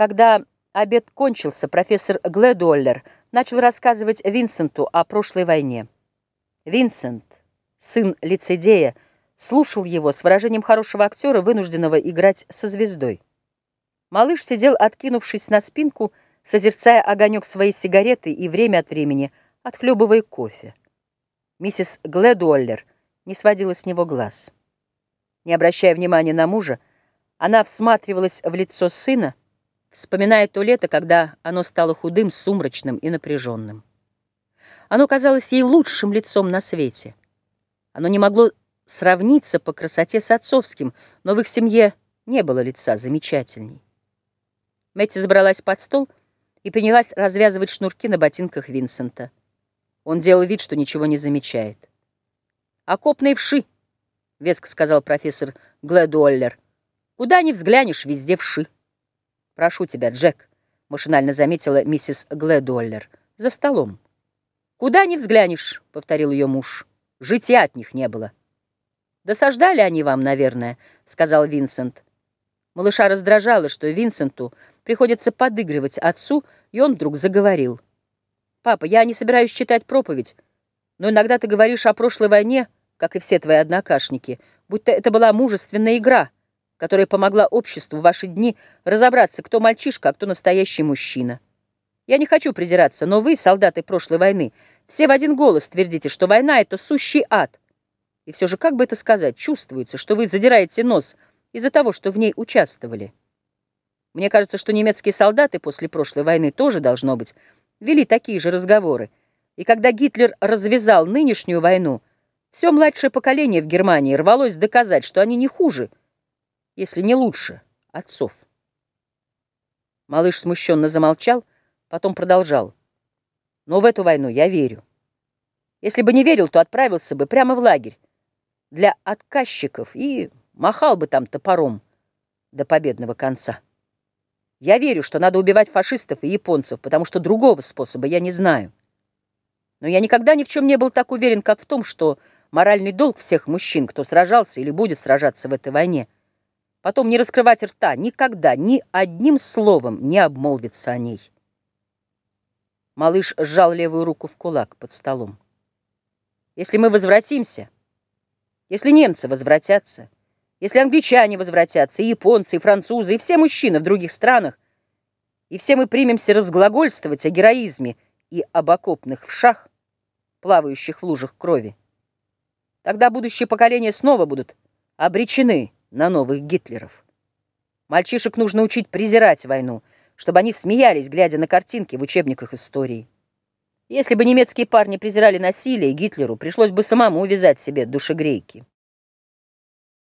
Когда обед кончился, профессор Гледуоллер начал рассказывать Винсенту о прошлой войне. Винсент, сын лицедея, слушал его с выражением хорошего актера, вынужденного играть со звездой. Малыш сидел, откинувшись на спинку, созерцая огонек своей сигареты и время от времени отхлебывая кофе. Миссис Гледуоллер не сводила с него глаз. Не обращая внимания на мужа, она всматривалась в лицо сына, вспоминая то лето, когда оно стало худым, сумрачным и напряженным. Оно казалось ей лучшим лицом на свете. Оно не могло сравниться по красоте с отцовским, но в их семье не было лица замечательней. Мэтти забралась под стол и принялась развязывать шнурки на ботинках Винсента. Он делал вид, что ничего не замечает. «Окопные вши», — веско сказал профессор Глэдуоллер. «Куда ни взглянешь, везде вши». «Прошу тебя, Джек», — машинально заметила миссис Глэдуоллер, — «за столом». «Куда ни взглянешь», — повторил ее муж. «Житья от них не было». «Досаждали они вам, наверное», — сказал Винсент. Малыша раздражало, что Винсенту приходится подыгрывать отцу, и он вдруг заговорил. «Папа, я не собираюсь читать проповедь, но иногда ты говоришь о прошлой войне, как и все твои однокашники, будто это была мужественная игра» которая помогла обществу в ваши дни разобраться, кто мальчишка, а кто настоящий мужчина. Я не хочу придираться, но вы, солдаты прошлой войны, все в один голос твердите, что война — это сущий ад. И все же, как бы это сказать, чувствуется, что вы задираете нос из-за того, что в ней участвовали. Мне кажется, что немецкие солдаты после прошлой войны тоже, должно быть, вели такие же разговоры. И когда Гитлер развязал нынешнюю войну, все младшее поколение в Германии рвалось доказать, что они не хуже — если не лучше, отцов. Малыш смущенно замолчал, потом продолжал. Но в эту войну я верю. Если бы не верил, то отправился бы прямо в лагерь для отказчиков и махал бы там топором до победного конца. Я верю, что надо убивать фашистов и японцев, потому что другого способа я не знаю. Но я никогда ни в чем не был так уверен, как в том, что моральный долг всех мужчин, кто сражался или будет сражаться в этой войне – Потом не раскрывать рта, никогда, ни одним словом не обмолвиться о ней. Малыш сжал левую руку в кулак под столом. Если мы возвратимся, если немцы возвратятся, если англичане возвратятся, и японцы, и французы, и все мужчины в других странах, и все мы примемся разглагольствовать о героизме и об окопных вшах, плавающих в лужах крови, тогда будущие поколения снова будут обречены на новых Гитлеров. Мальчишек нужно учить презирать войну, чтобы они смеялись, глядя на картинки в учебниках истории. Если бы немецкие парни презирали насилие, Гитлеру пришлось бы самому вязать себе душегрейки.